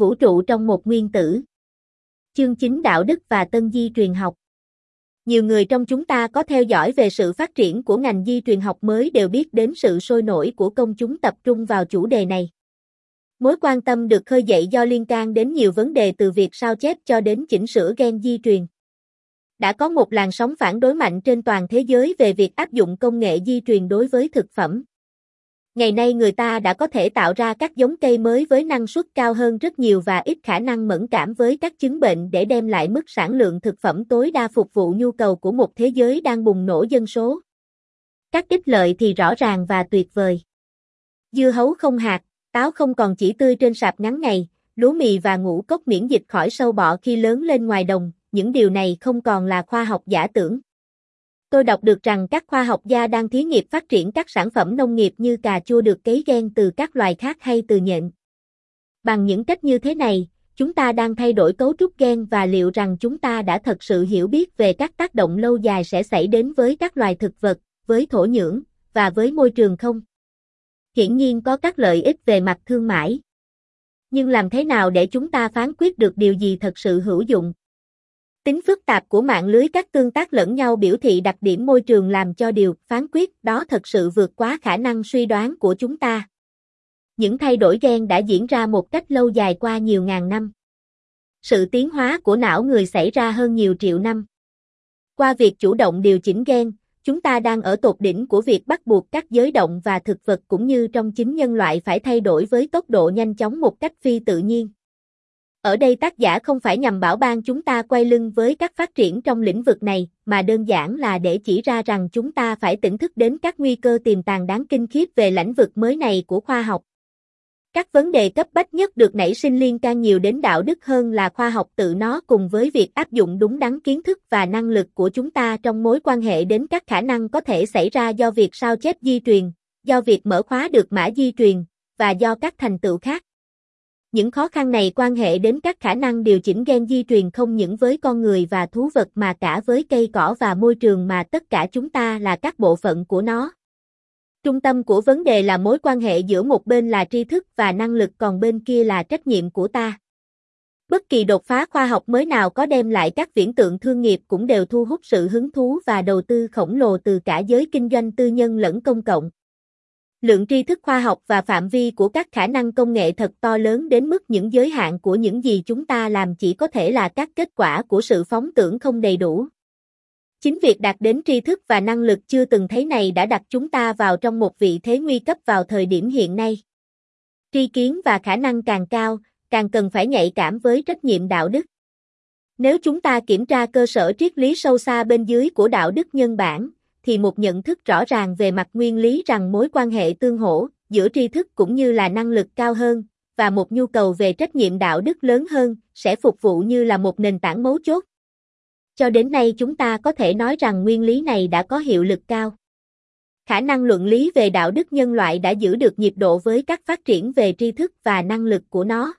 vũ trụ trong một nguyên tử. Chương 9 Đạo đức và Tân di truyền học Nhiều người trong chúng ta có theo dõi về sự phát triển của ngành di truyền học mới đều biết đến sự sôi nổi của công chúng tập trung vào chủ đề này. Mối quan tâm được khơi dậy do liên can đến nhiều vấn đề từ việc sao chép cho đến chỉnh sửa gen di truyền. Đã có một làn sóng phản đối mạnh trên toàn thế giới về việc áp dụng công nghệ di truyền đối với thực phẩm. Ngày nay người ta đã có thể tạo ra các giống cây mới với năng suất cao hơn rất nhiều và ít khả năng mẫn cảm với các chứng bệnh để đem lại mức sản lượng thực phẩm tối đa phục vụ nhu cầu của một thế giới đang bùng nổ dân số. Các ích lợi thì rõ ràng và tuyệt vời. Dưa hấu không hạt, táo không còn chỉ tươi trên sạp ngắn ngày, lúa mì và ngũ cốc miễn dịch khỏi sâu bọ khi lớn lên ngoài đồng, những điều này không còn là khoa học giả tưởng. Tôi đọc được rằng các khoa học gia đang thí nghiệm phát triển các sản phẩm nông nghiệp như cà chua được cấy gen từ các loài khác hay từ nhện. Bằng những cách như thế này, chúng ta đang thay đổi cấu trúc gen và liệu rằng chúng ta đã thật sự hiểu biết về các tác động lâu dài sẽ xảy đến với các loài thực vật, với thổ nhưỡng và với môi trường không? Hiển nhiên có các lợi ích về mặt thương mại. Nhưng làm thế nào để chúng ta phán quyết được điều gì thật sự hữu dụng? Tính phức tạp của mạng lưới các tương tác lẫn nhau biểu thị đặc điểm môi trường làm cho điều phán quyết đó thật sự vượt quá khả năng suy đoán của chúng ta. Những thay đổi gen đã diễn ra một cách lâu dài qua nhiều ngàn năm. Sự tiến hóa của não người xảy ra hơn nhiều triệu năm. Qua việc chủ động điều chỉnh gen, chúng ta đang ở tột đỉnh của việc bắt buộc các giới động và thực vật cũng như trong chính nhân loại phải thay đổi với tốc độ nhanh chóng một cách phi tự nhiên. Ở đây tác giả không phải nhằm bảo ban chúng ta quay lưng với các phát triển trong lĩnh vực này, mà đơn giản là để chỉ ra rằng chúng ta phải tỉnh thức đến các nguy cơ tiềm tàng đáng kinh khiếp về lĩnh vực mới này của khoa học. Các vấn đề cấp bách nhất được nảy sinh liên can nhiều đến đạo đức hơn là khoa học tự nó cùng với việc áp dụng đúng đắn kiến thức và năng lực của chúng ta trong mối quan hệ đến các khả năng có thể xảy ra do việc sao chép di truyền, do việc mở khóa được mã di truyền, và do các thành tựu khác. Những khó khăn này quan hệ đến các khả năng điều chỉnh gen di truyền không những với con người và thú vật mà cả với cây cỏ và môi trường mà tất cả chúng ta là các bộ phận của nó. Trung tâm của vấn đề là mối quan hệ giữa một bên là tri thức và năng lực còn bên kia là trách nhiệm của ta. Bất kỳ đột phá khoa học mới nào có đem lại các viễn tượng thương nghiệp cũng đều thu hút sự hứng thú và đầu tư khổng lồ từ cả giới kinh doanh tư nhân lẫn công cộng. Lượng tri thức khoa học và phạm vi của các khả năng công nghệ thật to lớn đến mức những giới hạn của những gì chúng ta làm chỉ có thể là các kết quả của sự phóng tưởng không đầy đủ. Chính việc đạt đến tri thức và năng lực chưa từng thấy này đã đặt chúng ta vào trong một vị thế nguy cấp vào thời điểm hiện nay. Tri kiến và khả năng càng cao, càng cần phải nhạy cảm với trách nhiệm đạo đức. Nếu chúng ta kiểm tra cơ sở triết lý sâu xa bên dưới của đạo đức nhân bản, thì một nhận thức rõ ràng về mặt nguyên lý rằng mối quan hệ tương hỗ giữa tri thức cũng như là năng lực cao hơn và một nhu cầu về trách nhiệm đạo đức lớn hơn sẽ phục vụ như là một nền tảng mấu chốt. Cho đến nay chúng ta có thể nói rằng nguyên lý này đã có hiệu lực cao. Khả năng luận lý về đạo đức nhân loại đã giữ được nhịp độ với các phát triển về tri thức và năng lực của nó.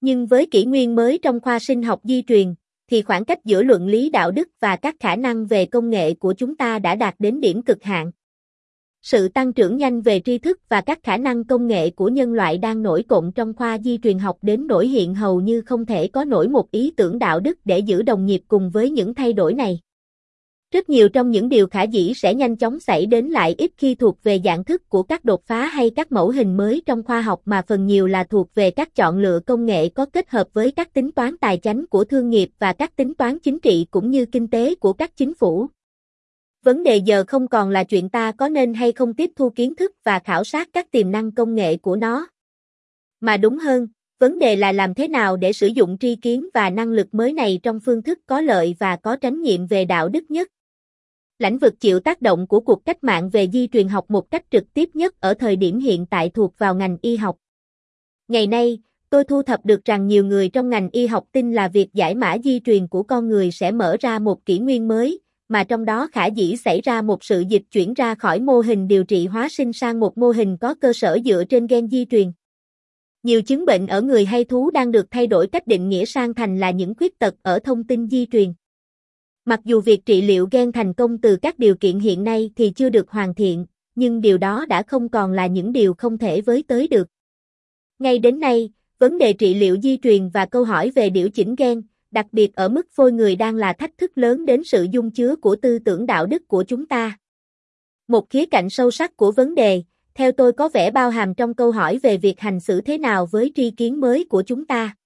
Nhưng với kỷ nguyên mới trong khoa sinh học di truyền, thì khoảng cách giữa luận lý đạo đức và các khả năng về công nghệ của chúng ta đã đạt đến điểm cực hạn. Sự tăng trưởng nhanh về tri thức và các khả năng công nghệ của nhân loại đang nổi cộng trong khoa di truyền học đến nổi hiện hầu như không thể có nổi một ý tưởng đạo đức để giữ đồng nhịp cùng với những thay đổi này. Rất nhiều trong những điều khả dĩ sẽ nhanh chóng xảy đến lại ít khi thuộc về dạng thức của các đột phá hay các mẫu hình mới trong khoa học mà phần nhiều là thuộc về các chọn lựa công nghệ có kết hợp với các tính toán tài chính của thương nghiệp và các tính toán chính trị cũng như kinh tế của các chính phủ. Vấn đề giờ không còn là chuyện ta có nên hay không tiếp thu kiến thức và khảo sát các tiềm năng công nghệ của nó. Mà đúng hơn, vấn đề là làm thế nào để sử dụng tri kiến và năng lực mới này trong phương thức có lợi và có trách nhiệm về đạo đức nhất. Lãnh vực chịu tác động của cuộc cách mạng về di truyền học một cách trực tiếp nhất ở thời điểm hiện tại thuộc vào ngành y học. Ngày nay, tôi thu thập được rằng nhiều người trong ngành y học tin là việc giải mã di truyền của con người sẽ mở ra một kỷ nguyên mới, mà trong đó khả dĩ xảy ra một sự dịch chuyển ra khỏi mô hình điều trị hóa sinh sang một mô hình có cơ sở dựa trên gen di truyền. Nhiều chứng bệnh ở người hay thú đang được thay đổi cách định nghĩa sang thành là những khuyết tật ở thông tin di truyền. Mặc dù việc trị liệu gen thành công từ các điều kiện hiện nay thì chưa được hoàn thiện, nhưng điều đó đã không còn là những điều không thể với tới được. Ngay đến nay, Vấn đề trị liệu di truyền và câu hỏi về điều chỉnh gen, đặc biệt ở mức phôi người đang là thách thức lớn đến sự dung chứa của tư tưởng đạo đức của chúng ta. Một khía cạnh sâu sắc của vấn đề, theo tôi có vẻ bao hàm trong câu hỏi về việc hành xử thế nào với tri kiến mới của chúng ta.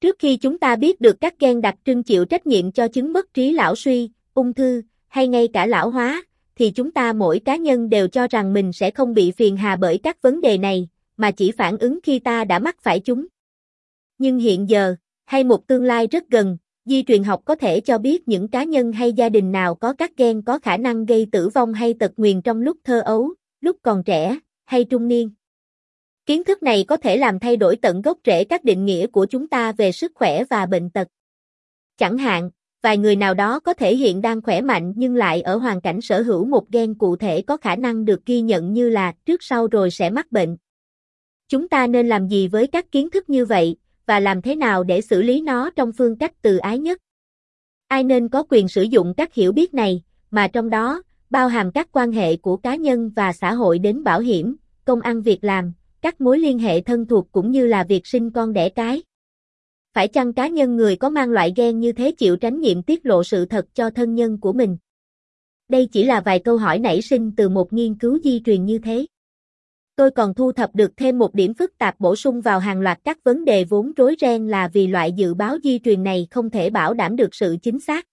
Trước khi chúng ta biết được các gen đặc trưng chịu trách nhiệm cho chứng mất trí lão suy, ung thư, hay ngay cả lão hóa, thì chúng ta mỗi cá nhân đều cho rằng mình sẽ không bị phiền hà bởi các vấn đề này, mà chỉ phản ứng khi ta đã mắc phải chúng. Nhưng hiện giờ, hay một tương lai rất gần, di truyền học có thể cho biết những cá nhân hay gia đình nào có các gen có khả năng gây tử vong hay tật nguyền trong lúc thơ ấu, lúc còn trẻ, hay trung niên. Kiến thức này có thể làm thay đổi tận gốc rễ các định nghĩa của chúng ta về sức khỏe và bệnh tật. Chẳng hạn, vài người nào đó có thể hiện đang khỏe mạnh nhưng lại ở hoàn cảnh sở hữu một gen cụ thể có khả năng được ghi nhận như là trước sau rồi sẽ mắc bệnh. Chúng ta nên làm gì với các kiến thức như vậy, và làm thế nào để xử lý nó trong phương cách từ ái nhất? Ai nên có quyền sử dụng các hiểu biết này, mà trong đó, bao hàm các quan hệ của cá nhân và xã hội đến bảo hiểm, công ăn việc làm, các mối liên hệ thân thuộc cũng như là việc sinh con đẻ cái. Phải chăng cá nhân người có mang loại gen như thế chịu tránh nhiệm tiết lộ sự thật cho thân nhân của mình? Đây chỉ là vài câu hỏi nảy sinh từ một nghiên cứu di truyền như thế. Tôi còn thu thập được thêm một điểm phức tạp bổ sung vào hàng loạt các vấn đề vốn rối ren là vì loại dự báo di truyền này không thể bảo đảm được sự chính xác.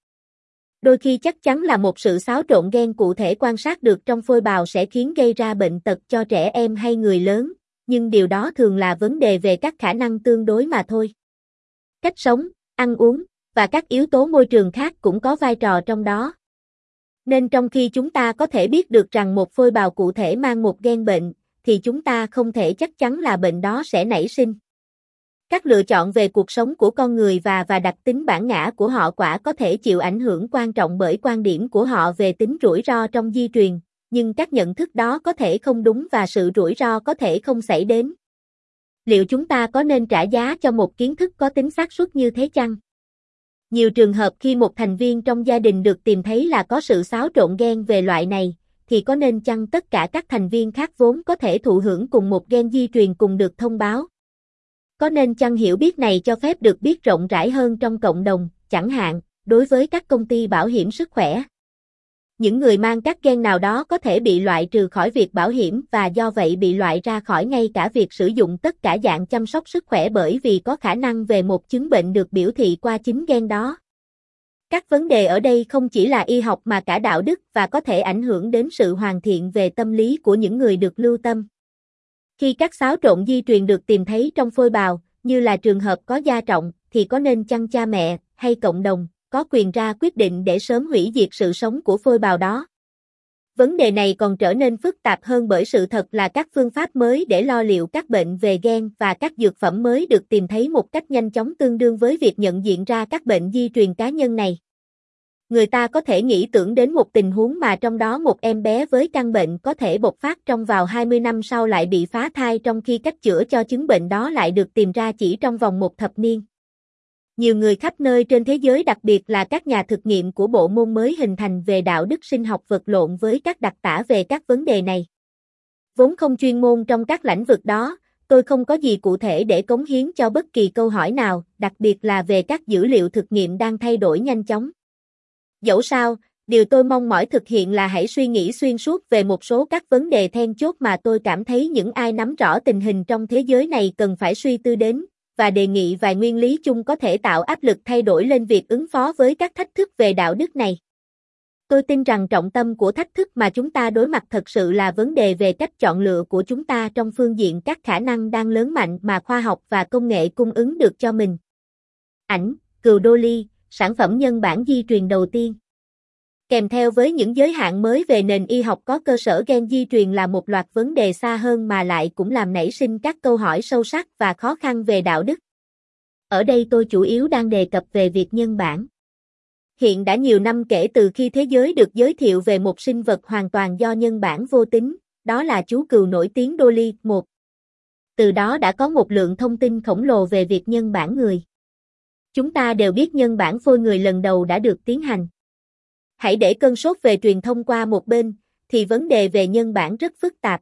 Đôi khi chắc chắn là một sự xáo trộn gen cụ thể quan sát được trong phôi bào sẽ khiến gây ra bệnh tật cho trẻ em hay người lớn, nhưng điều đó thường là vấn đề về các khả năng tương đối mà thôi. Cách sống, ăn uống, và các yếu tố môi trường khác cũng có vai trò trong đó. Nên trong khi chúng ta có thể biết được rằng một phôi bào cụ thể mang một gen bệnh, thì chúng ta không thể chắc chắn là bệnh đó sẽ nảy sinh. Các lựa chọn về cuộc sống của con người và và đặc tính bản ngã của họ quả có thể chịu ảnh hưởng quan trọng bởi quan điểm của họ về tính rủi ro trong di truyền, nhưng các nhận thức đó có thể không đúng và sự rủi ro có thể không xảy đến. Liệu chúng ta có nên trả giá cho một kiến thức có tính xác suất như thế chăng? Nhiều trường hợp khi một thành viên trong gia đình được tìm thấy là có sự xáo trộn gen về loại này, thì có nên chăng tất cả các thành viên khác vốn có thể thụ hưởng cùng một gen di truyền cùng được thông báo? Có nên chăng hiểu biết này cho phép được biết rộng rãi hơn trong cộng đồng, chẳng hạn, đối với các công ty bảo hiểm sức khỏe? Những người mang các gen nào đó có thể bị loại trừ khỏi việc bảo hiểm và do vậy bị loại ra khỏi ngay cả việc sử dụng tất cả dạng chăm sóc sức khỏe bởi vì có khả năng về một chứng bệnh được biểu thị qua chính gen đó. Các vấn đề ở đây không chỉ là y học mà cả đạo đức và có thể ảnh hưởng đến sự hoàn thiện về tâm lý của những người được lưu tâm. Khi các xáo trộn di truyền được tìm thấy trong phôi bào, như là trường hợp có gia trọng, thì có nên chăng cha mẹ, hay cộng đồng, có quyền ra quyết định để sớm hủy diệt sự sống của phôi bào đó. Vấn đề này còn trở nên phức tạp hơn bởi sự thật là các phương pháp mới để lo liệu các bệnh về gen và các dược phẩm mới được tìm thấy một cách nhanh chóng tương đương với việc nhận diện ra các bệnh di truyền cá nhân này. Người ta có thể nghĩ tưởng đến một tình huống mà trong đó một em bé với căn bệnh có thể bộc phát trong vào 20 năm sau lại bị phá thai trong khi cách chữa cho chứng bệnh đó lại được tìm ra chỉ trong vòng một thập niên. Nhiều người khắp nơi trên thế giới đặc biệt là các nhà thực nghiệm của bộ môn mới hình thành về đạo đức sinh học vật lộn với các đặc tả về các vấn đề này. Vốn không chuyên môn trong các lĩnh vực đó, tôi không có gì cụ thể để cống hiến cho bất kỳ câu hỏi nào, đặc biệt là về các dữ liệu thực nghiệm đang thay đổi nhanh chóng. Dẫu sao, điều tôi mong mỏi thực hiện là hãy suy nghĩ xuyên suốt về một số các vấn đề then chốt mà tôi cảm thấy những ai nắm rõ tình hình trong thế giới này cần phải suy tư đến, và đề nghị vài nguyên lý chung có thể tạo áp lực thay đổi lên việc ứng phó với các thách thức về đạo đức này. Tôi tin rằng trọng tâm của thách thức mà chúng ta đối mặt thật sự là vấn đề về cách chọn lựa của chúng ta trong phương diện các khả năng đang lớn mạnh mà khoa học và công nghệ cung ứng được cho mình. Ảnh, Cừu Dolly, sản phẩm nhân bản di truyền đầu tiên. Kèm theo với những giới hạn mới về nền y học có cơ sở gen di truyền là một loạt vấn đề xa hơn mà lại cũng làm nảy sinh các câu hỏi sâu sắc và khó khăn về đạo đức. Ở đây tôi chủ yếu đang đề cập về việc nhân bản. Hiện đã nhiều năm kể từ khi thế giới được giới thiệu về một sinh vật hoàn toàn do nhân bản vô tính, đó là chú cừu nổi tiếng Dolly 1. Từ đó đã có một lượng thông tin khổng lồ về việc nhân bản người. Chúng ta đều biết nhân bản phôi người lần đầu đã được tiến hành. Hãy để cơn sốt về truyền thông qua một bên, thì vấn đề về nhân bản rất phức tạp.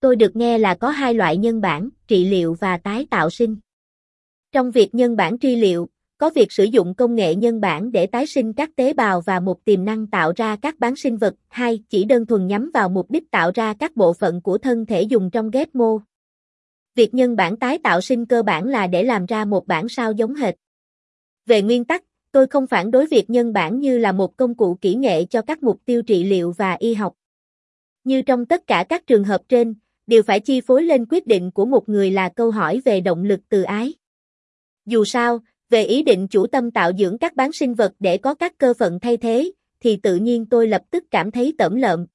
Tôi được nghe là có hai loại nhân bản, trị liệu và tái tạo sinh. Trong việc nhân bản trị liệu, có việc sử dụng công nghệ nhân bản để tái sinh các tế bào và một tiềm năng tạo ra các bán sinh vật, hai chỉ đơn thuần nhắm vào mục đích tạo ra các bộ phận của thân thể dùng trong ghép mô. Việc nhân bản tái tạo sinh cơ bản là để làm ra một bản sao giống hệt. Về nguyên tắc, tôi không phản đối việc nhân bản như là một công cụ kỹ nghệ cho các mục tiêu trị liệu và y học. Như trong tất cả các trường hợp trên, điều phải chi phối lên quyết định của một người là câu hỏi về động lực từ ái. Dù sao, về ý định chủ tâm tạo dưỡng các bán sinh vật để có các cơ phận thay thế, thì tự nhiên tôi lập tức cảm thấy tẩm lợm.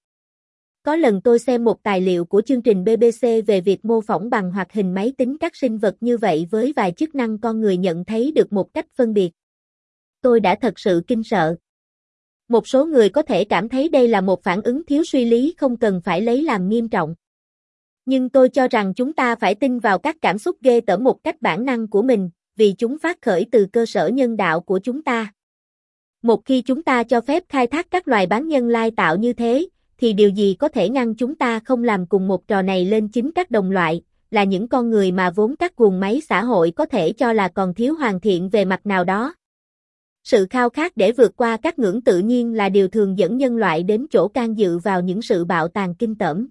Có lần tôi xem một tài liệu của chương trình BBC về việc mô phỏng bằng hoạt hình máy tính các sinh vật như vậy với vài chức năng con người nhận thấy được một cách phân biệt. Tôi đã thật sự kinh sợ. Một số người có thể cảm thấy đây là một phản ứng thiếu suy lý không cần phải lấy làm nghiêm trọng. Nhưng tôi cho rằng chúng ta phải tin vào các cảm xúc ghê tởm một cách bản năng của mình, vì chúng phát khởi từ cơ sở nhân đạo của chúng ta. Một khi chúng ta cho phép khai thác các loài bán nhân lai tạo như thế, thì điều gì có thể ngăn chúng ta không làm cùng một trò này lên chính các đồng loại, là những con người mà vốn các guồng máy xã hội có thể cho là còn thiếu hoàn thiện về mặt nào đó. Sự khao khát để vượt qua các ngưỡng tự nhiên là điều thường dẫn nhân loại đến chỗ can dự vào những sự bạo tàn kinh tởm.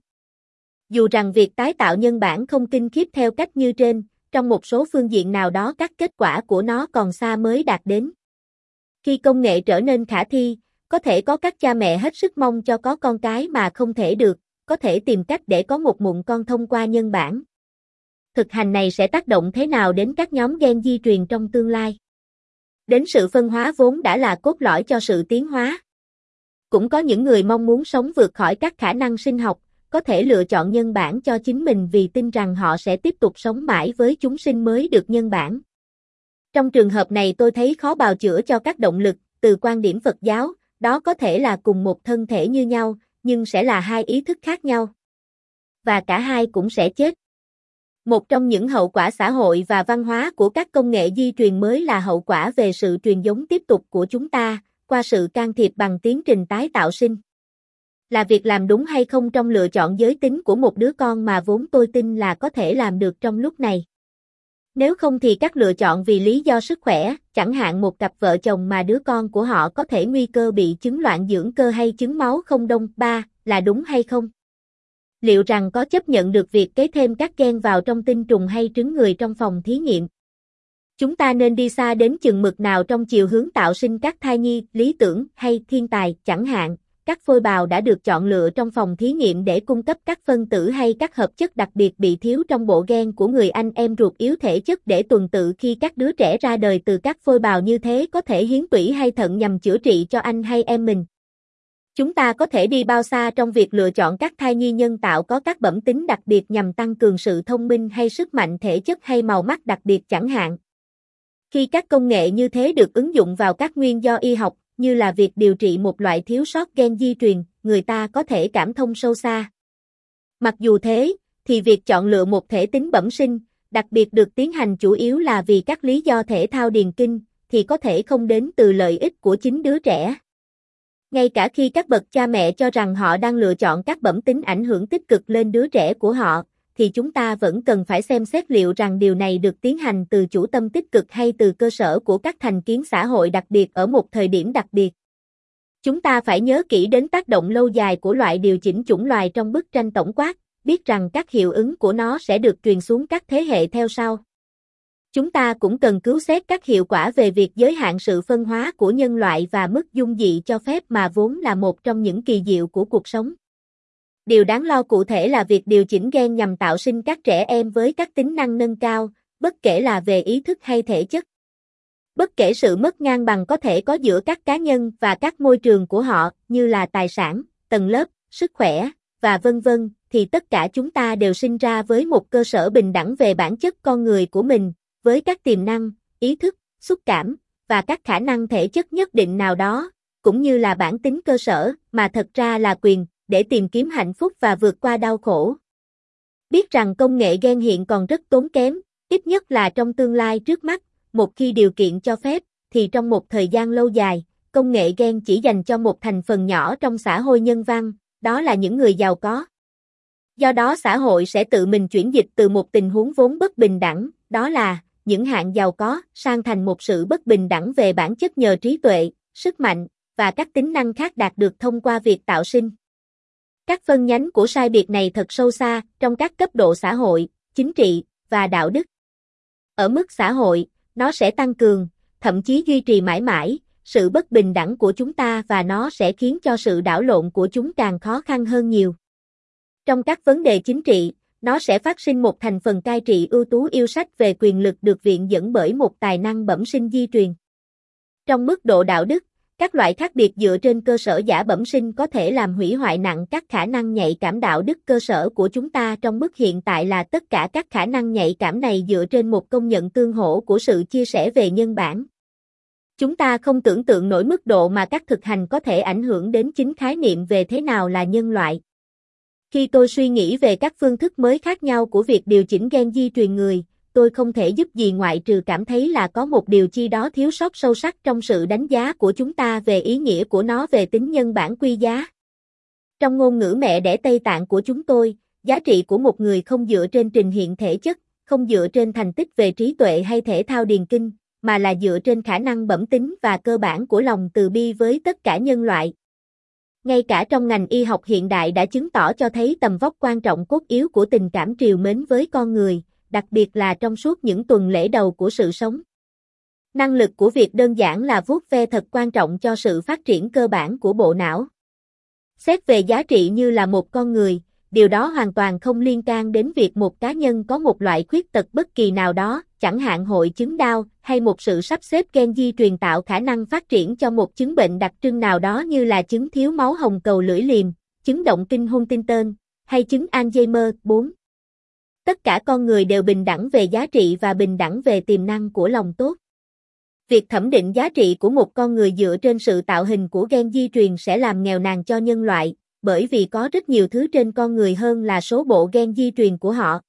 Dù rằng việc tái tạo nhân bản không kinh khiếp theo cách như trên, trong một số phương diện nào đó các kết quả của nó còn xa mới đạt đến. Khi công nghệ trở nên khả thi, có thể có các cha mẹ hết sức mong cho có con cái mà không thể được, có thể tìm cách để có một mụn con thông qua nhân bản. Thực hành này sẽ tác động thế nào đến các nhóm gen di truyền trong tương lai? Đến sự phân hóa vốn đã là cốt lõi cho sự tiến hóa. Cũng có những người mong muốn sống vượt khỏi các khả năng sinh học, có thể lựa chọn nhân bản cho chính mình vì tin rằng họ sẽ tiếp tục sống mãi với chúng sinh mới được nhân bản. Trong trường hợp này tôi thấy khó bào chữa cho các động lực, từ quan điểm Phật giáo, đó có thể là cùng một thân thể như nhau, nhưng sẽ là hai ý thức khác nhau. Và cả hai cũng sẽ chết. Một trong những hậu quả xã hội và văn hóa của các công nghệ di truyền mới là hậu quả về sự truyền giống tiếp tục của chúng ta, qua sự can thiệp bằng tiến trình tái tạo sinh là việc làm đúng hay không trong lựa chọn giới tính của một đứa con mà vốn tôi tin là có thể làm được trong lúc này. Nếu không thì các lựa chọn vì lý do sức khỏe, chẳng hạn một cặp vợ chồng mà đứa con của họ có thể nguy cơ bị chứng loạn dưỡng cơ hay chứng máu không đông, ba, là đúng hay không? Liệu rằng có chấp nhận được việc kế thêm các gen vào trong tinh trùng hay trứng người trong phòng thí nghiệm? Chúng ta nên đi xa đến chừng mực nào trong chiều hướng tạo sinh các thai nhi, lý tưởng hay thiên tài, chẳng hạn, các phôi bào đã được chọn lựa trong phòng thí nghiệm để cung cấp các phân tử hay các hợp chất đặc biệt bị thiếu trong bộ gen của người anh em ruột yếu thể chất để tuần tự khi các đứa trẻ ra đời từ các phôi bào như thế có thể hiến tủy hay thận nhằm chữa trị cho anh hay em mình. Chúng ta có thể đi bao xa trong việc lựa chọn các thai nhi nhân tạo có các bẩm tính đặc biệt nhằm tăng cường sự thông minh hay sức mạnh thể chất hay màu mắt đặc biệt chẳng hạn. Khi các công nghệ như thế được ứng dụng vào các nguyên do y học, như là việc điều trị một loại thiếu sót gen di truyền, người ta có thể cảm thông sâu xa. Mặc dù thế, thì việc chọn lựa một thể tính bẩm sinh, đặc biệt được tiến hành chủ yếu là vì các lý do thể thao điền kinh, thì có thể không đến từ lợi ích của chính đứa trẻ. Ngay cả khi các bậc cha mẹ cho rằng họ đang lựa chọn các bẩm tính ảnh hưởng tích cực lên đứa trẻ của họ, thì chúng ta vẫn cần phải xem xét liệu rằng điều này được tiến hành từ chủ tâm tích cực hay từ cơ sở của các thành kiến xã hội đặc biệt ở một thời điểm đặc biệt. Chúng ta phải nhớ kỹ đến tác động lâu dài của loại điều chỉnh chủng loài trong bức tranh tổng quát, biết rằng các hiệu ứng của nó sẽ được truyền xuống các thế hệ theo sau. Chúng ta cũng cần cứu xét các hiệu quả về việc giới hạn sự phân hóa của nhân loại và mức dung dị cho phép mà vốn là một trong những kỳ diệu của cuộc sống. Điều đáng lo cụ thể là việc điều chỉnh gen nhằm tạo sinh các trẻ em với các tính năng nâng cao, bất kể là về ý thức hay thể chất. Bất kể sự mất ngang bằng có thể có giữa các cá nhân và các môi trường của họ, như là tài sản, tầng lớp, sức khỏe, và vân vân, thì tất cả chúng ta đều sinh ra với một cơ sở bình đẳng về bản chất con người của mình, với các tiềm năng, ý thức, xúc cảm, và các khả năng thể chất nhất định nào đó, cũng như là bản tính cơ sở, mà thật ra là quyền, để tìm kiếm hạnh phúc và vượt qua đau khổ. Biết rằng công nghệ gen hiện còn rất tốn kém, ít nhất là trong tương lai trước mắt, một khi điều kiện cho phép, thì trong một thời gian lâu dài, công nghệ gen chỉ dành cho một thành phần nhỏ trong xã hội nhân văn, đó là những người giàu có. Do đó xã hội sẽ tự mình chuyển dịch từ một tình huống vốn bất bình đẳng, đó là những hạng giàu có, sang thành một sự bất bình đẳng về bản chất nhờ trí tuệ, sức mạnh và các tính năng khác đạt được thông qua việc tạo sinh. Các phân nhánh của sai biệt này thật sâu xa trong các cấp độ xã hội, chính trị và đạo đức. Ở mức xã hội, nó sẽ tăng cường, thậm chí duy trì mãi mãi, sự bất bình đẳng của chúng ta và nó sẽ khiến cho sự đảo lộn của chúng càng khó khăn hơn nhiều. Trong các vấn đề chính trị, nó sẽ phát sinh một thành phần cai trị ưu tú yêu sách về quyền lực được viện dẫn bởi một tài năng bẩm sinh di truyền. Trong mức độ đạo đức, các loại khác biệt dựa trên cơ sở giả bẩm sinh có thể làm hủy hoại nặng các khả năng nhạy cảm đạo đức cơ sở của chúng ta trong mức hiện tại là tất cả các khả năng nhạy cảm này dựa trên một công nhận tương hỗ của sự chia sẻ về nhân bản. Chúng ta không tưởng tượng nổi mức độ mà các thực hành có thể ảnh hưởng đến chính khái niệm về thế nào là nhân loại. Khi tôi suy nghĩ về các phương thức mới khác nhau của việc điều chỉnh gen di truyền người, tôi không thể giúp gì ngoại trừ cảm thấy là có một điều chi đó thiếu sót sâu sắc trong sự đánh giá của chúng ta về ý nghĩa của nó về tính nhân bản quy giá. Trong ngôn ngữ mẹ đẻ Tây Tạng của chúng tôi, giá trị của một người không dựa trên trình hiện thể chất, không dựa trên thành tích về trí tuệ hay thể thao điền kinh, mà là dựa trên khả năng bẩm tính và cơ bản của lòng từ bi với tất cả nhân loại. Ngay cả trong ngành y học hiện đại đã chứng tỏ cho thấy tầm vóc quan trọng cốt yếu của tình cảm triều mến với con người, đặc biệt là trong suốt những tuần lễ đầu của sự sống. Năng lực của việc đơn giản là vuốt ve thật quan trọng cho sự phát triển cơ bản của bộ não. Xét về giá trị như là một con người, điều đó hoàn toàn không liên can đến việc một cá nhân có một loại khuyết tật bất kỳ nào đó, chẳng hạn hội chứng đau, hay một sự sắp xếp gen di truyền tạo khả năng phát triển cho một chứng bệnh đặc trưng nào đó như là chứng thiếu máu hồng cầu lưỡi liềm, chứng động kinh Huntington, hay chứng Alzheimer 4. Tất cả con người đều bình đẳng về giá trị và bình đẳng về tiềm năng của lòng tốt. Việc thẩm định giá trị của một con người dựa trên sự tạo hình của gen di truyền sẽ làm nghèo nàn cho nhân loại, bởi vì có rất nhiều thứ trên con người hơn là số bộ gen di truyền của họ.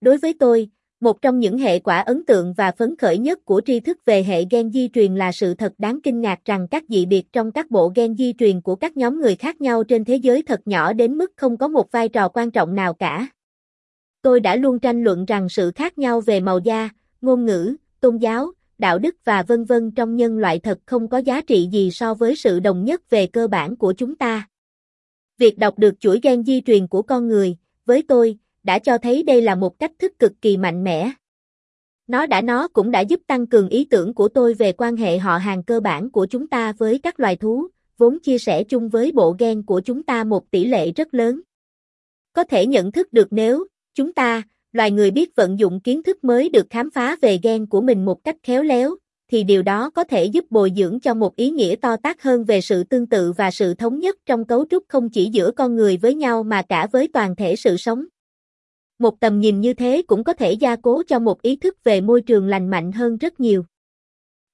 Đối với tôi, một trong những hệ quả ấn tượng và phấn khởi nhất của tri thức về hệ gen di truyền là sự thật đáng kinh ngạc rằng các dị biệt trong các bộ gen di truyền của các nhóm người khác nhau trên thế giới thật nhỏ đến mức không có một vai trò quan trọng nào cả. Tôi đã luôn tranh luận rằng sự khác nhau về màu da, ngôn ngữ, tôn giáo, đạo đức và vân vân trong nhân loại thật không có giá trị gì so với sự đồng nhất về cơ bản của chúng ta. Việc đọc được chuỗi gen di truyền của con người, với tôi, đã cho thấy đây là một cách thức cực kỳ mạnh mẽ. Nó đã nó cũng đã giúp tăng cường ý tưởng của tôi về quan hệ họ hàng cơ bản của chúng ta với các loài thú, vốn chia sẻ chung với bộ gen của chúng ta một tỷ lệ rất lớn. Có thể nhận thức được nếu, chúng ta, loài người biết vận dụng kiến thức mới được khám phá về gen của mình một cách khéo léo, thì điều đó có thể giúp bồi dưỡng cho một ý nghĩa to tác hơn về sự tương tự và sự thống nhất trong cấu trúc không chỉ giữa con người với nhau mà cả với toàn thể sự sống. Một tầm nhìn như thế cũng có thể gia cố cho một ý thức về môi trường lành mạnh hơn rất nhiều.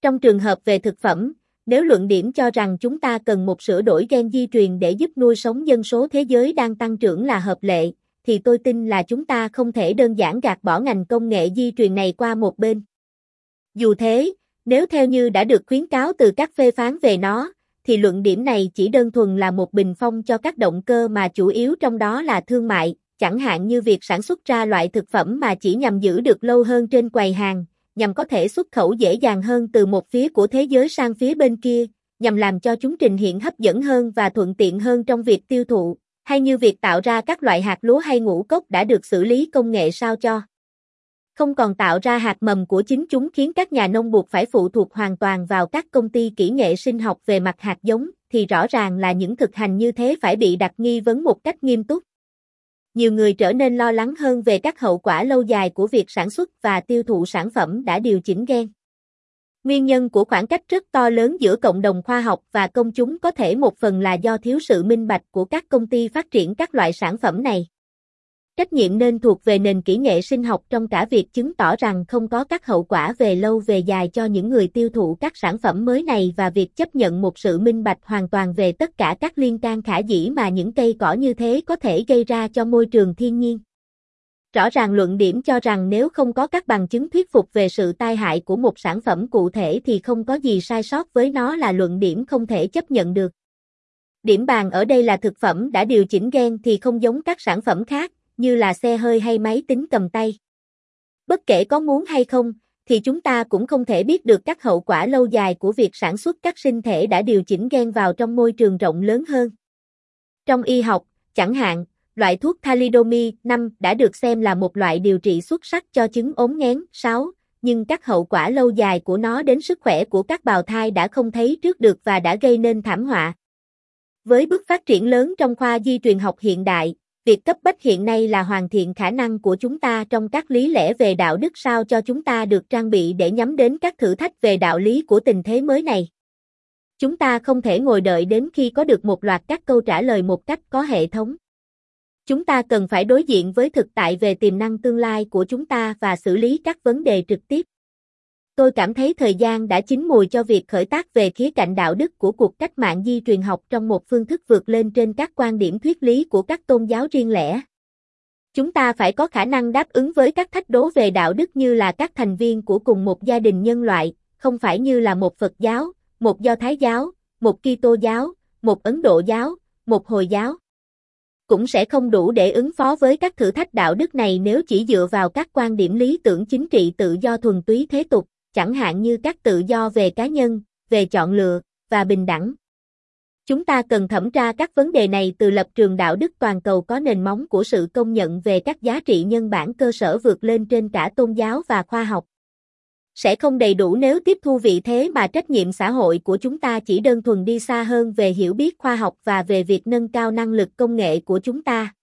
Trong trường hợp về thực phẩm, nếu luận điểm cho rằng chúng ta cần một sửa đổi gen di truyền để giúp nuôi sống dân số thế giới đang tăng trưởng là hợp lệ, thì tôi tin là chúng ta không thể đơn giản gạt bỏ ngành công nghệ di truyền này qua một bên. Dù thế, nếu theo như đã được khuyến cáo từ các phê phán về nó, thì luận điểm này chỉ đơn thuần là một bình phong cho các động cơ mà chủ yếu trong đó là thương mại, chẳng hạn như việc sản xuất ra loại thực phẩm mà chỉ nhằm giữ được lâu hơn trên quầy hàng, nhằm có thể xuất khẩu dễ dàng hơn từ một phía của thế giới sang phía bên kia, nhằm làm cho chúng trình hiện hấp dẫn hơn và thuận tiện hơn trong việc tiêu thụ, hay như việc tạo ra các loại hạt lúa hay ngũ cốc đã được xử lý công nghệ sao cho không còn tạo ra hạt mầm của chính chúng khiến các nhà nông buộc phải phụ thuộc hoàn toàn vào các công ty kỹ nghệ sinh học về mặt hạt giống, thì rõ ràng là những thực hành như thế phải bị đặt nghi vấn một cách nghiêm túc. Nhiều người trở nên lo lắng hơn về các hậu quả lâu dài của việc sản xuất và tiêu thụ sản phẩm đã điều chỉnh gen. Nguyên nhân của khoảng cách rất to lớn giữa cộng đồng khoa học và công chúng có thể một phần là do thiếu sự minh bạch của các công ty phát triển các loại sản phẩm này. Trách nhiệm nên thuộc về nền kỹ nghệ sinh học trong cả việc chứng tỏ rằng không có các hậu quả về lâu về dài cho những người tiêu thụ các sản phẩm mới này và việc chấp nhận một sự minh bạch hoàn toàn về tất cả các liên can khả dĩ mà những cây cỏ như thế có thể gây ra cho môi trường thiên nhiên. Rõ ràng luận điểm cho rằng nếu không có các bằng chứng thuyết phục về sự tai hại của một sản phẩm cụ thể thì không có gì sai sót với nó là luận điểm không thể chấp nhận được. Điểm bàn ở đây là thực phẩm đã điều chỉnh gen thì không giống các sản phẩm khác, như là xe hơi hay máy tính cầm tay. Bất kể có muốn hay không, thì chúng ta cũng không thể biết được các hậu quả lâu dài của việc sản xuất các sinh thể đã điều chỉnh gen vào trong môi trường rộng lớn hơn. Trong y học, chẳng hạn, loại thuốc thalidomide 5 đã được xem là một loại điều trị xuất sắc cho chứng ốm nghén 6, nhưng các hậu quả lâu dài của nó đến sức khỏe của các bào thai đã không thấy trước được và đã gây nên thảm họa. Với bước phát triển lớn trong khoa di truyền học hiện đại, việc cấp bách hiện nay là hoàn thiện khả năng của chúng ta trong các lý lẽ về đạo đức sao cho chúng ta được trang bị để nhắm đến các thử thách về đạo lý của tình thế mới này. Chúng ta không thể ngồi đợi đến khi có được một loạt các câu trả lời một cách có hệ thống. Chúng ta cần phải đối diện với thực tại về tiềm năng tương lai của chúng ta và xử lý các vấn đề trực tiếp. Tôi cảm thấy thời gian đã chín mùi cho việc khởi tác về khía cạnh đạo đức của cuộc cách mạng di truyền học trong một phương thức vượt lên trên các quan điểm thuyết lý của các tôn giáo riêng lẻ. Chúng ta phải có khả năng đáp ứng với các thách đố về đạo đức như là các thành viên của cùng một gia đình nhân loại, không phải như là một Phật giáo, một Do Thái giáo, một Kitô giáo, một Ấn Độ giáo, một Hồi giáo. Cũng sẽ không đủ để ứng phó với các thử thách đạo đức này nếu chỉ dựa vào các quan điểm lý tưởng chính trị tự do thuần túy thế tục chẳng hạn như các tự do về cá nhân, về chọn lựa, và bình đẳng. Chúng ta cần thẩm tra các vấn đề này từ lập trường đạo đức toàn cầu có nền móng của sự công nhận về các giá trị nhân bản cơ sở vượt lên trên cả tôn giáo và khoa học. Sẽ không đầy đủ nếu tiếp thu vị thế mà trách nhiệm xã hội của chúng ta chỉ đơn thuần đi xa hơn về hiểu biết khoa học và về việc nâng cao năng lực công nghệ của chúng ta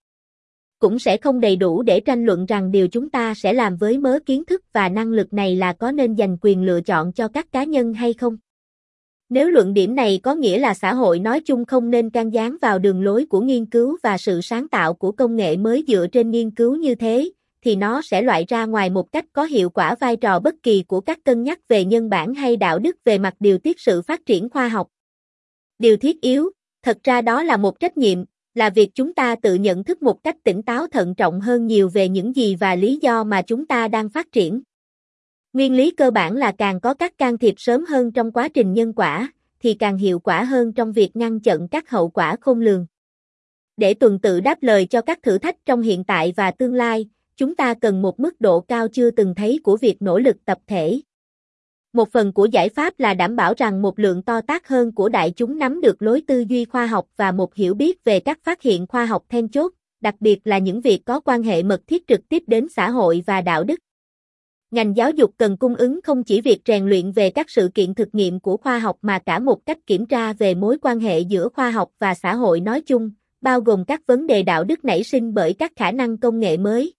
cũng sẽ không đầy đủ để tranh luận rằng điều chúng ta sẽ làm với mớ kiến thức và năng lực này là có nên dành quyền lựa chọn cho các cá nhân hay không. Nếu luận điểm này có nghĩa là xã hội nói chung không nên can gián vào đường lối của nghiên cứu và sự sáng tạo của công nghệ mới dựa trên nghiên cứu như thế, thì nó sẽ loại ra ngoài một cách có hiệu quả vai trò bất kỳ của các cân nhắc về nhân bản hay đạo đức về mặt điều tiết sự phát triển khoa học. Điều thiết yếu, thật ra đó là một trách nhiệm, là việc chúng ta tự nhận thức một cách tỉnh táo thận trọng hơn nhiều về những gì và lý do mà chúng ta đang phát triển. Nguyên lý cơ bản là càng có các can thiệp sớm hơn trong quá trình nhân quả, thì càng hiệu quả hơn trong việc ngăn chặn các hậu quả khôn lường. Để tuần tự đáp lời cho các thử thách trong hiện tại và tương lai, chúng ta cần một mức độ cao chưa từng thấy của việc nỗ lực tập thể. Một phần của giải pháp là đảm bảo rằng một lượng to tác hơn của đại chúng nắm được lối tư duy khoa học và một hiểu biết về các phát hiện khoa học then chốt, đặc biệt là những việc có quan hệ mật thiết trực tiếp đến xã hội và đạo đức. Ngành giáo dục cần cung ứng không chỉ việc rèn luyện về các sự kiện thực nghiệm của khoa học mà cả một cách kiểm tra về mối quan hệ giữa khoa học và xã hội nói chung, bao gồm các vấn đề đạo đức nảy sinh bởi các khả năng công nghệ mới.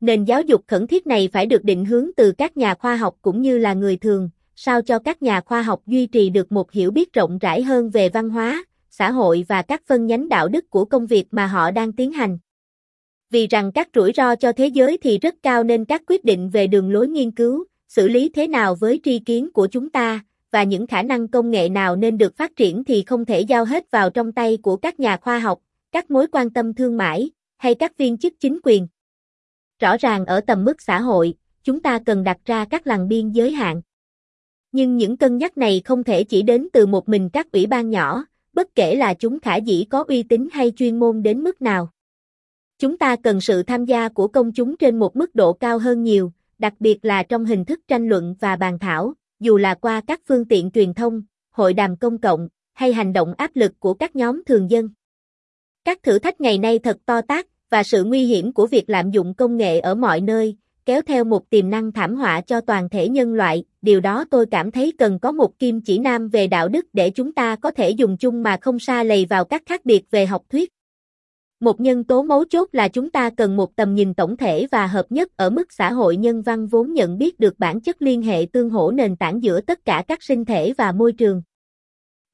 Nền giáo dục khẩn thiết này phải được định hướng từ các nhà khoa học cũng như là người thường, sao cho các nhà khoa học duy trì được một hiểu biết rộng rãi hơn về văn hóa, xã hội và các phân nhánh đạo đức của công việc mà họ đang tiến hành. Vì rằng các rủi ro cho thế giới thì rất cao nên các quyết định về đường lối nghiên cứu, xử lý thế nào với tri kiến của chúng ta, và những khả năng công nghệ nào nên được phát triển thì không thể giao hết vào trong tay của các nhà khoa học, các mối quan tâm thương mại, hay các viên chức chính quyền. Rõ ràng ở tầm mức xã hội, chúng ta cần đặt ra các làng biên giới hạn. Nhưng những cân nhắc này không thể chỉ đến từ một mình các ủy ban nhỏ, bất kể là chúng khả dĩ có uy tín hay chuyên môn đến mức nào. Chúng ta cần sự tham gia của công chúng trên một mức độ cao hơn nhiều, đặc biệt là trong hình thức tranh luận và bàn thảo, dù là qua các phương tiện truyền thông, hội đàm công cộng, hay hành động áp lực của các nhóm thường dân. Các thử thách ngày nay thật to tác, và sự nguy hiểm của việc lạm dụng công nghệ ở mọi nơi, kéo theo một tiềm năng thảm họa cho toàn thể nhân loại, điều đó tôi cảm thấy cần có một kim chỉ nam về đạo đức để chúng ta có thể dùng chung mà không xa lầy vào các khác biệt về học thuyết. Một nhân tố mấu chốt là chúng ta cần một tầm nhìn tổng thể và hợp nhất ở mức xã hội nhân văn vốn nhận biết được bản chất liên hệ tương hỗ nền tảng giữa tất cả các sinh thể và môi trường.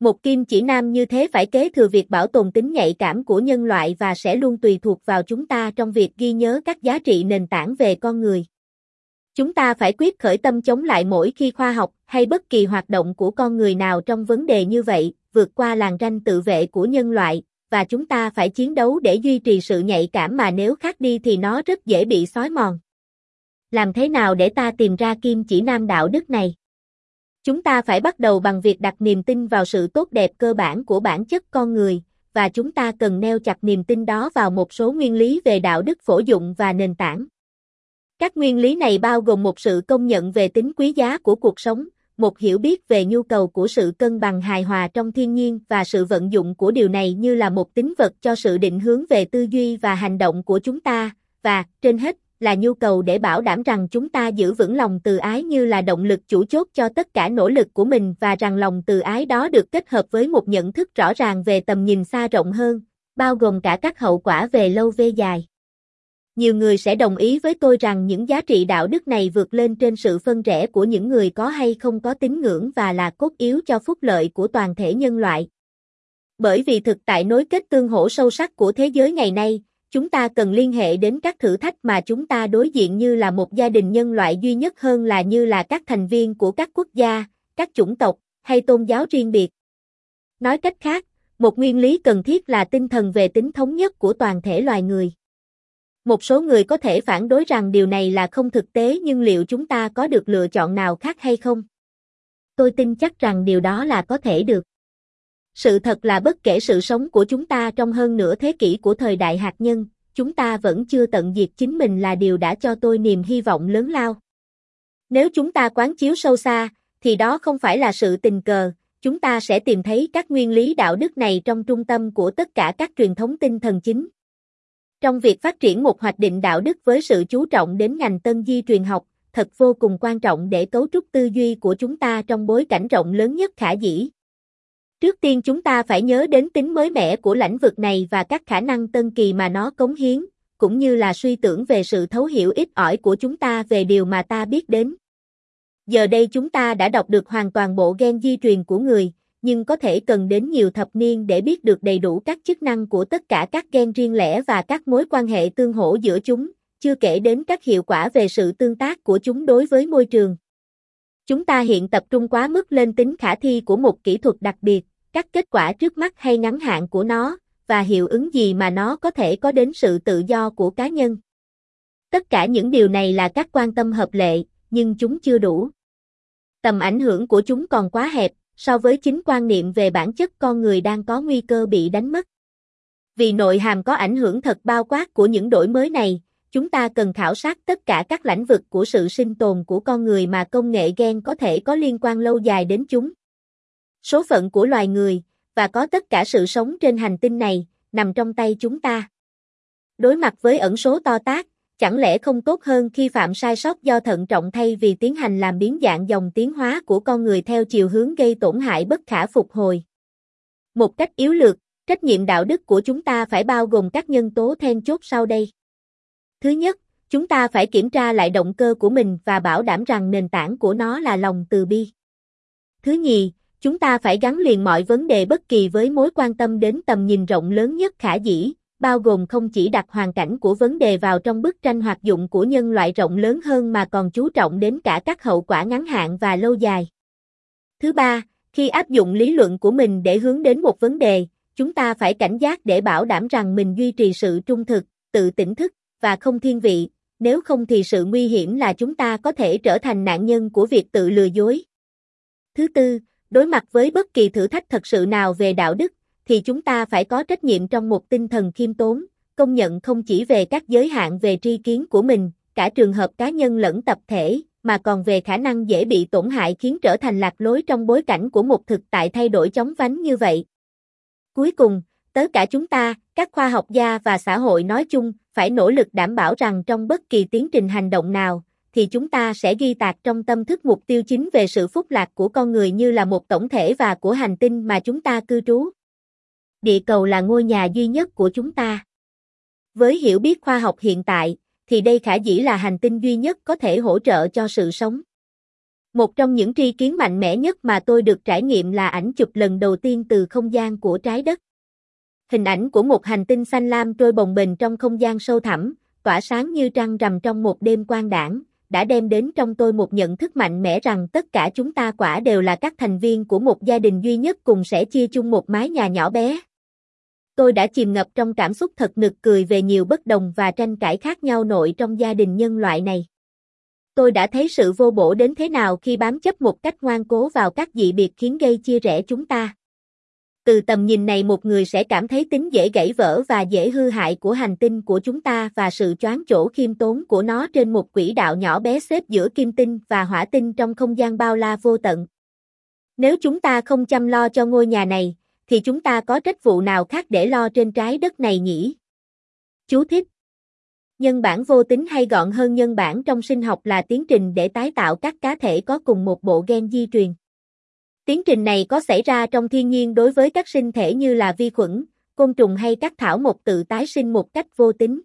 Một kim chỉ nam như thế phải kế thừa việc bảo tồn tính nhạy cảm của nhân loại và sẽ luôn tùy thuộc vào chúng ta trong việc ghi nhớ các giá trị nền tảng về con người. Chúng ta phải quyết khởi tâm chống lại mỗi khi khoa học hay bất kỳ hoạt động của con người nào trong vấn đề như vậy, vượt qua làn ranh tự vệ của nhân loại, và chúng ta phải chiến đấu để duy trì sự nhạy cảm mà nếu khác đi thì nó rất dễ bị xói mòn. Làm thế nào để ta tìm ra kim chỉ nam đạo đức này? Chúng ta phải bắt đầu bằng việc đặt niềm tin vào sự tốt đẹp cơ bản của bản chất con người, và chúng ta cần neo chặt niềm tin đó vào một số nguyên lý về đạo đức phổ dụng và nền tảng. Các nguyên lý này bao gồm một sự công nhận về tính quý giá của cuộc sống, một hiểu biết về nhu cầu của sự cân bằng hài hòa trong thiên nhiên và sự vận dụng của điều này như là một tính vật cho sự định hướng về tư duy và hành động của chúng ta, và, trên hết, là nhu cầu để bảo đảm rằng chúng ta giữ vững lòng từ ái như là động lực chủ chốt cho tất cả nỗ lực của mình và rằng lòng từ ái đó được kết hợp với một nhận thức rõ ràng về tầm nhìn xa rộng hơn, bao gồm cả các hậu quả về lâu về dài. Nhiều người sẽ đồng ý với tôi rằng những giá trị đạo đức này vượt lên trên sự phân rẽ của những người có hay không có tín ngưỡng và là cốt yếu cho phúc lợi của toàn thể nhân loại. Bởi vì thực tại nối kết tương hỗ sâu sắc của thế giới ngày nay, chúng ta cần liên hệ đến các thử thách mà chúng ta đối diện như là một gia đình nhân loại duy nhất hơn là như là các thành viên của các quốc gia, các chủng tộc hay tôn giáo riêng biệt. Nói cách khác, một nguyên lý cần thiết là tinh thần về tính thống nhất của toàn thể loài người. Một số người có thể phản đối rằng điều này là không thực tế nhưng liệu chúng ta có được lựa chọn nào khác hay không? Tôi tin chắc rằng điều đó là có thể được. Sự thật là bất kể sự sống của chúng ta trong hơn nửa thế kỷ của thời đại hạt nhân, chúng ta vẫn chưa tận diệt chính mình là điều đã cho tôi niềm hy vọng lớn lao. Nếu chúng ta quán chiếu sâu xa, thì đó không phải là sự tình cờ, chúng ta sẽ tìm thấy các nguyên lý đạo đức này trong trung tâm của tất cả các truyền thống tinh thần chính. Trong việc phát triển một hoạch định đạo đức với sự chú trọng đến ngành tân di truyền học, thật vô cùng quan trọng để cấu trúc tư duy của chúng ta trong bối cảnh rộng lớn nhất khả dĩ. Trước tiên chúng ta phải nhớ đến tính mới mẻ của lãnh vực này và các khả năng tân kỳ mà nó cống hiến, cũng như là suy tưởng về sự thấu hiểu ít ỏi của chúng ta về điều mà ta biết đến. Giờ đây chúng ta đã đọc được hoàn toàn bộ gen di truyền của người, nhưng có thể cần đến nhiều thập niên để biết được đầy đủ các chức năng của tất cả các gen riêng lẻ và các mối quan hệ tương hỗ giữa chúng, chưa kể đến các hiệu quả về sự tương tác của chúng đối với môi trường. Chúng ta hiện tập trung quá mức lên tính khả thi của một kỹ thuật đặc biệt, các kết quả trước mắt hay ngắn hạn của nó, và hiệu ứng gì mà nó có thể có đến sự tự do của cá nhân. Tất cả những điều này là các quan tâm hợp lệ, nhưng chúng chưa đủ. Tầm ảnh hưởng của chúng còn quá hẹp, so với chính quan niệm về bản chất con người đang có nguy cơ bị đánh mất. Vì nội hàm có ảnh hưởng thật bao quát của những đổi mới này, chúng ta cần khảo sát tất cả các lĩnh vực của sự sinh tồn của con người mà công nghệ gen có thể có liên quan lâu dài đến chúng. Số phận của loài người, và có tất cả sự sống trên hành tinh này, nằm trong tay chúng ta. Đối mặt với ẩn số to tác, chẳng lẽ không tốt hơn khi phạm sai sót do thận trọng thay vì tiến hành làm biến dạng dòng tiến hóa của con người theo chiều hướng gây tổn hại bất khả phục hồi. Một cách yếu lược, trách nhiệm đạo đức của chúng ta phải bao gồm các nhân tố then chốt sau đây. Thứ nhất, chúng ta phải kiểm tra lại động cơ của mình và bảo đảm rằng nền tảng của nó là lòng từ bi. Thứ nhì, chúng ta phải gắn liền mọi vấn đề bất kỳ với mối quan tâm đến tầm nhìn rộng lớn nhất khả dĩ, bao gồm không chỉ đặt hoàn cảnh của vấn đề vào trong bức tranh hoạt dụng của nhân loại rộng lớn hơn mà còn chú trọng đến cả các hậu quả ngắn hạn và lâu dài. Thứ ba, khi áp dụng lý luận của mình để hướng đến một vấn đề, chúng ta phải cảnh giác để bảo đảm rằng mình duy trì sự trung thực, tự tỉnh thức và không thiên vị, nếu không thì sự nguy hiểm là chúng ta có thể trở thành nạn nhân của việc tự lừa dối. Thứ tư, đối mặt với bất kỳ thử thách thật sự nào về đạo đức, thì chúng ta phải có trách nhiệm trong một tinh thần khiêm tốn, công nhận không chỉ về các giới hạn về tri kiến của mình, cả trường hợp cá nhân lẫn tập thể, mà còn về khả năng dễ bị tổn hại khiến trở thành lạc lối trong bối cảnh của một thực tại thay đổi chóng vánh như vậy. Cuối cùng, tất cả chúng ta, các khoa học gia và xã hội nói chung, phải nỗ lực đảm bảo rằng trong bất kỳ tiến trình hành động nào, thì chúng ta sẽ ghi tạc trong tâm thức mục tiêu chính về sự phúc lạc của con người như là một tổng thể và của hành tinh mà chúng ta cư trú địa cầu là ngôi nhà duy nhất của chúng ta. Với hiểu biết khoa học hiện tại, thì đây khả dĩ là hành tinh duy nhất có thể hỗ trợ cho sự sống. Một trong những tri kiến mạnh mẽ nhất mà tôi được trải nghiệm là ảnh chụp lần đầu tiên từ không gian của trái đất. Hình ảnh của một hành tinh xanh lam trôi bồng bềnh trong không gian sâu thẳm, tỏa sáng như trăng rằm trong một đêm quang đảng, đã đem đến trong tôi một nhận thức mạnh mẽ rằng tất cả chúng ta quả đều là các thành viên của một gia đình duy nhất cùng sẽ chia chung một mái nhà nhỏ bé. Tôi đã chìm ngập trong cảm xúc thật nực cười về nhiều bất đồng và tranh cãi khác nhau nội trong gia đình nhân loại này. tôi đã thấy sự vô bổ đến thế nào khi bám chấp một cách ngoan cố vào các dị biệt khiến gây chia rẽ chúng ta. Từ tầm nhìn này một người sẽ cảm thấy tính dễ gãy vỡ và dễ hư hại của hành tinh của chúng ta và sự choáng chỗ khiêm tốn của nó trên một quỹ đạo nhỏ bé xếp giữa kim tinh và hỏa tinh trong không gian bao la vô tận. Nếu chúng ta không chăm lo cho ngôi nhà này, thì chúng ta có trách vụ nào khác để lo trên trái đất này nhỉ? Chú thích Nhân bản vô tính hay gọn hơn nhân bản trong sinh học là tiến trình để tái tạo các cá thể có cùng một bộ gen di truyền. Tiến trình này có xảy ra trong thiên nhiên đối với các sinh thể như là vi khuẩn, côn trùng hay các thảo mộc tự tái sinh một cách vô tính.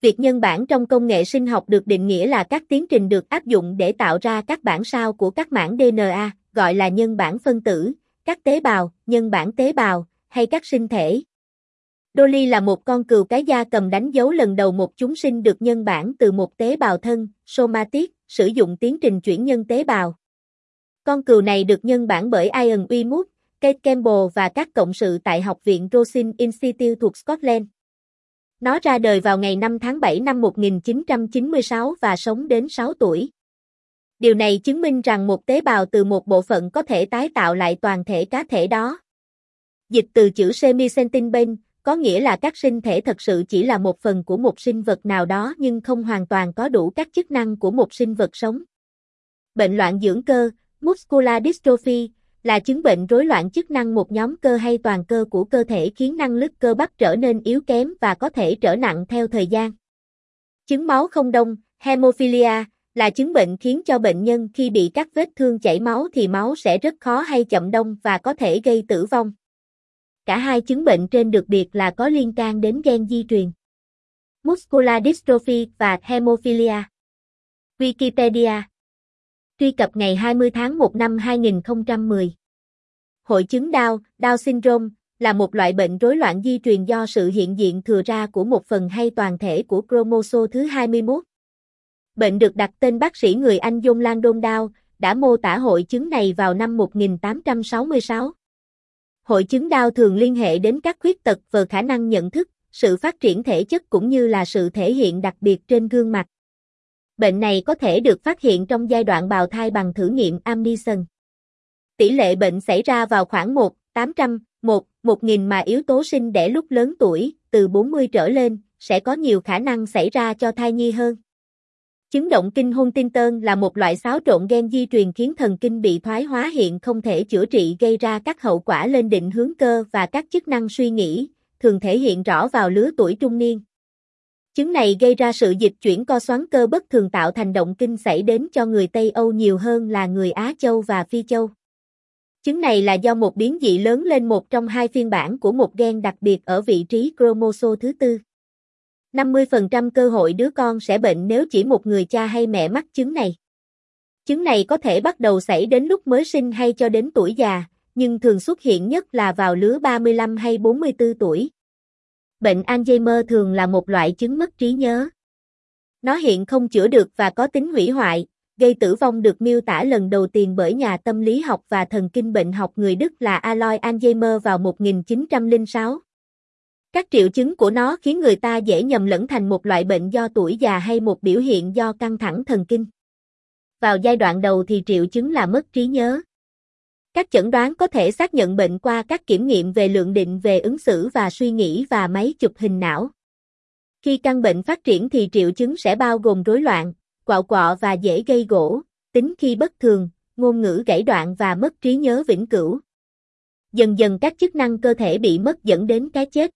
Việc nhân bản trong công nghệ sinh học được định nghĩa là các tiến trình được áp dụng để tạo ra các bản sao của các mảng DNA, gọi là nhân bản phân tử, các tế bào, nhân bản tế bào, hay các sinh thể. Dolly là một con cừu cái da cầm đánh dấu lần đầu một chúng sinh được nhân bản từ một tế bào thân, somatic, sử dụng tiến trình chuyển nhân tế bào. Con cừu này được nhân bản bởi Ian Weymouth, Kate Campbell và các cộng sự tại Học viện Rosin Institute thuộc Scotland. Nó ra đời vào ngày 5 tháng 7 năm 1996 và sống đến 6 tuổi. Điều này chứng minh rằng một tế bào từ một bộ phận có thể tái tạo lại toàn thể cá thể đó. Dịch từ chữ semisentin bên, có nghĩa là các sinh thể thật sự chỉ là một phần của một sinh vật nào đó nhưng không hoàn toàn có đủ các chức năng của một sinh vật sống. Bệnh loạn dưỡng cơ, muscular dystrophy, là chứng bệnh rối loạn chức năng một nhóm cơ hay toàn cơ của cơ thể khiến năng lực cơ bắp trở nên yếu kém và có thể trở nặng theo thời gian. Chứng máu không đông, hemophilia, là chứng bệnh khiến cho bệnh nhân khi bị các vết thương chảy máu thì máu sẽ rất khó hay chậm đông và có thể gây tử vong. Cả hai chứng bệnh trên được biệt là có liên can đến gen di truyền. Muscular dystrophy và hemophilia. Wikipedia. Truy cập ngày 20 tháng 1 năm 2010. Hội chứng Down, Down syndrome, là một loại bệnh rối loạn di truyền do sự hiện diện thừa ra của một phần hay toàn thể của chromosome thứ 21. Bệnh được đặt tên bác sĩ người Anh John Langdon Down, đã mô tả hội chứng này vào năm 1866. Hội chứng đau thường liên hệ đến các khuyết tật về khả năng nhận thức, sự phát triển thể chất cũng như là sự thể hiện đặc biệt trên gương mặt. Bệnh này có thể được phát hiện trong giai đoạn bào thai bằng thử nghiệm Amnison. Tỷ lệ bệnh xảy ra vào khoảng 1, 800, 1, 1000 mà yếu tố sinh đẻ lúc lớn tuổi, từ 40 trở lên, sẽ có nhiều khả năng xảy ra cho thai nhi hơn. Chứng động kinh hôn tinh tơn là một loại xáo trộn gen di truyền khiến thần kinh bị thoái hóa hiện không thể chữa trị gây ra các hậu quả lên định hướng cơ và các chức năng suy nghĩ, thường thể hiện rõ vào lứa tuổi trung niên. Chứng này gây ra sự dịch chuyển co xoắn cơ bất thường tạo thành động kinh xảy đến cho người Tây Âu nhiều hơn là người Á Châu và Phi Châu. Chứng này là do một biến dị lớn lên một trong hai phiên bản của một gen đặc biệt ở vị trí chromosome thứ tư. 50% cơ hội đứa con sẽ bệnh nếu chỉ một người cha hay mẹ mắc chứng này. Chứng này có thể bắt đầu xảy đến lúc mới sinh hay cho đến tuổi già, nhưng thường xuất hiện nhất là vào lứa 35 hay 44 tuổi. Bệnh Alzheimer thường là một loại chứng mất trí nhớ. Nó hiện không chữa được và có tính hủy hoại, gây tử vong được miêu tả lần đầu tiên bởi nhà tâm lý học và thần kinh bệnh học người Đức là Alois Alzheimer vào 1906. Các triệu chứng của nó khiến người ta dễ nhầm lẫn thành một loại bệnh do tuổi già hay một biểu hiện do căng thẳng thần kinh. Vào giai đoạn đầu thì triệu chứng là mất trí nhớ. Các chẩn đoán có thể xác nhận bệnh qua các kiểm nghiệm về lượng định về ứng xử và suy nghĩ và máy chụp hình não. Khi căn bệnh phát triển thì triệu chứng sẽ bao gồm rối loạn, quạo quọ và dễ gây gỗ, tính khi bất thường, ngôn ngữ gãy đoạn và mất trí nhớ vĩnh cửu. Dần dần các chức năng cơ thể bị mất dẫn đến cái chết.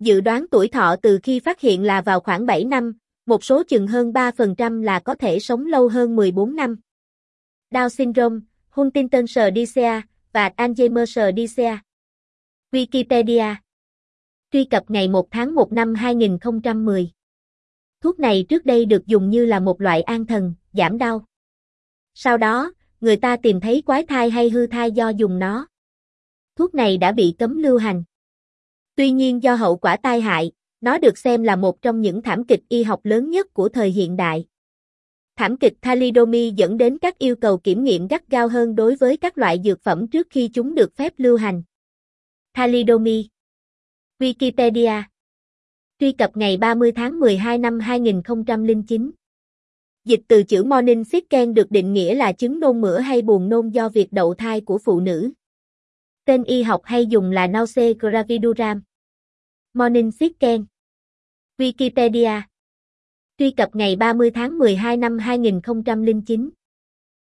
Dự đoán tuổi thọ từ khi phát hiện là vào khoảng 7 năm, một số chừng hơn 3% là có thể sống lâu hơn 14 năm. Down syndrome, Huntington Dysea và Alzheimer Dysea. Wikipedia. Truy cập ngày 1 tháng 1 năm 2010. Thuốc này trước đây được dùng như là một loại an thần, giảm đau. Sau đó, người ta tìm thấy quái thai hay hư thai do dùng nó. Thuốc này đã bị cấm lưu hành. Tuy nhiên do hậu quả tai hại, nó được xem là một trong những thảm kịch y học lớn nhất của thời hiện đại. Thảm kịch thalidomide dẫn đến các yêu cầu kiểm nghiệm gắt gao hơn đối với các loại dược phẩm trước khi chúng được phép lưu hành. Thalidomide Wikipedia Truy cập ngày 30 tháng 12 năm 2009 Dịch từ chữ morning sickness được định nghĩa là chứng nôn mửa hay buồn nôn do việc đậu thai của phụ nữ. Tên y học hay dùng là nausea graviduram. Morning sickness. Wikipedia. Truy cập ngày 30 tháng 12 năm 2009.